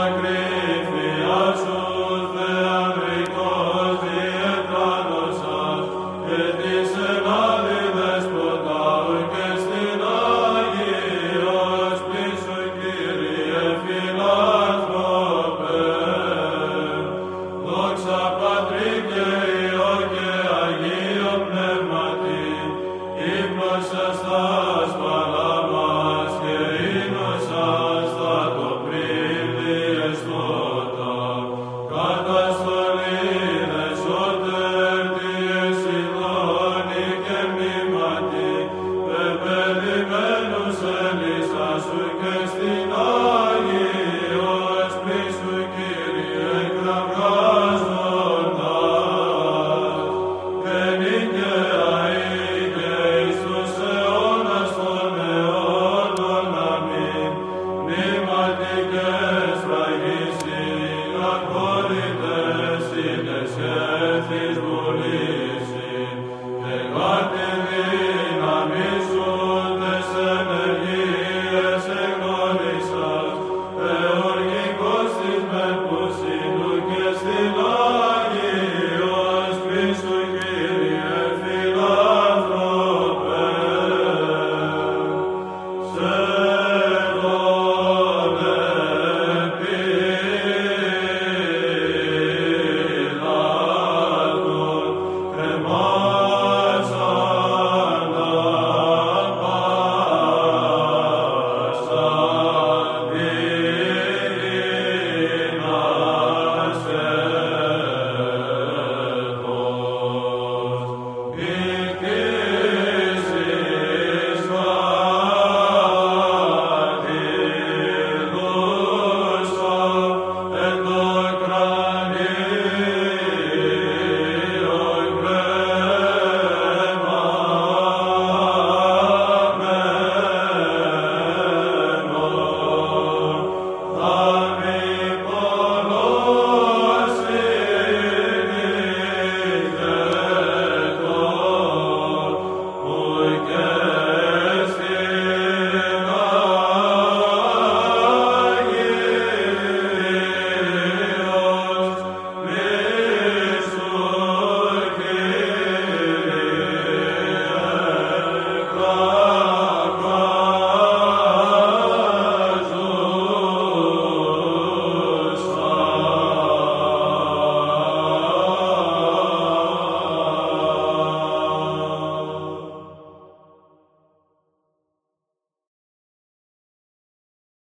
Holy Amen.